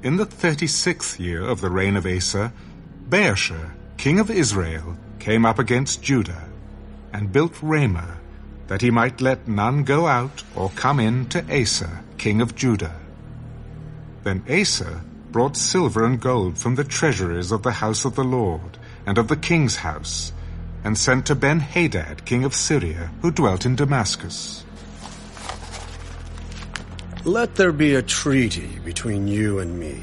In the thirty-sixth year of the reign of Asa, Baasha, king of Israel, came up against Judah, and built Ramah, that he might let none go out or come in to Asa, king of Judah. Then Asa brought silver and gold from the treasuries of the house of the Lord, and of the king's house, and sent to Ben-Hadad, king of Syria, who dwelt in Damascus. Let there be a treaty between you and me,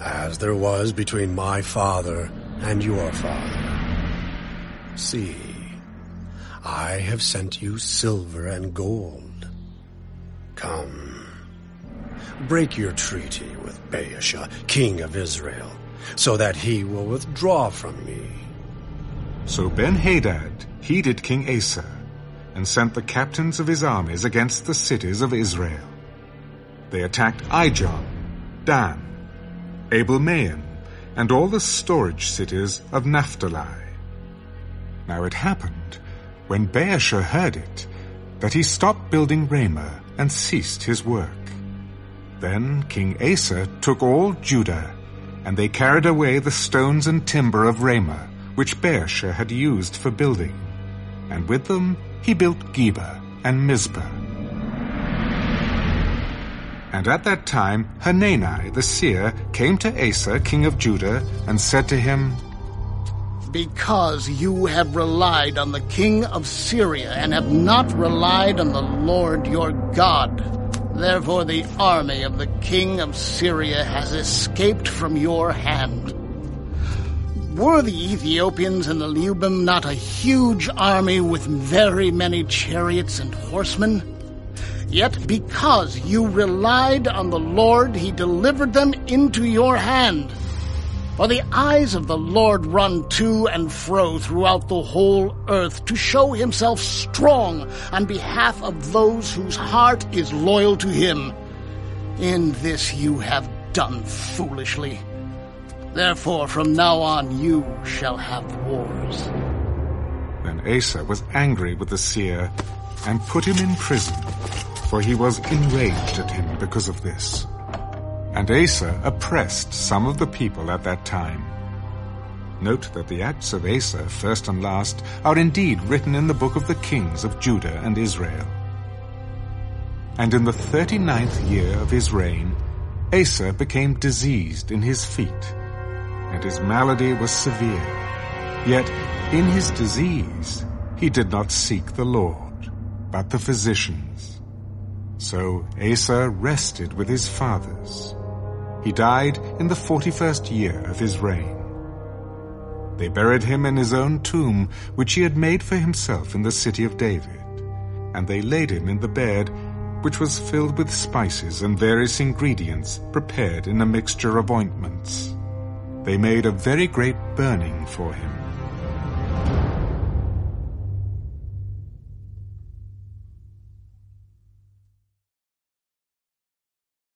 as there was between my father and your father. See, I have sent you silver and gold. Come, break your treaty with Baasha, king of Israel, so that he will withdraw from me. So Ben-Hadad heeded King Asa, and sent the captains of his armies against the cities of Israel. They attacked Ijon, Dan, Abel Maim, and all the storage cities of Naphtali. Now it happened, when Baasha heard it, that he stopped building Ramah and ceased his work. Then King Asa took all Judah, and they carried away the stones and timber of Ramah, which Baasha had used for building. And with them he built Geba and Mizpah. And at that time Hanani the seer came to Asa king of Judah and said to him, Because you have relied on the king of Syria and have not relied on the Lord your God, therefore the army of the king of Syria has escaped from your hand. Were the Ethiopians and the Lubim not a huge army with very many chariots and horsemen? Yet because you relied on the Lord, he delivered them into your hand. For the eyes of the Lord run to and fro throughout the whole earth to show himself strong on behalf of those whose heart is loyal to him. In this you have done foolishly. Therefore from now on you shall have wars. Then Asa was angry with the seer and put him in prison for he was enraged at him because of this. And Asa oppressed some of the people at that time. Note that the acts of Asa, first and last, are indeed written in the book of the kings of Judah and Israel. And in the thirty-ninth year of his reign, Asa became diseased in his feet, and his malady was severe. Yet in his disease he did not seek the Lord, but the physicians. So Asa rested with his fathers. He died in the forty-first year of his reign. They buried him in his own tomb, which he had made for himself in the city of David. And they laid him in the bed, which was filled with spices and various ingredients prepared in a mixture of ointments. They made a very great burning for him.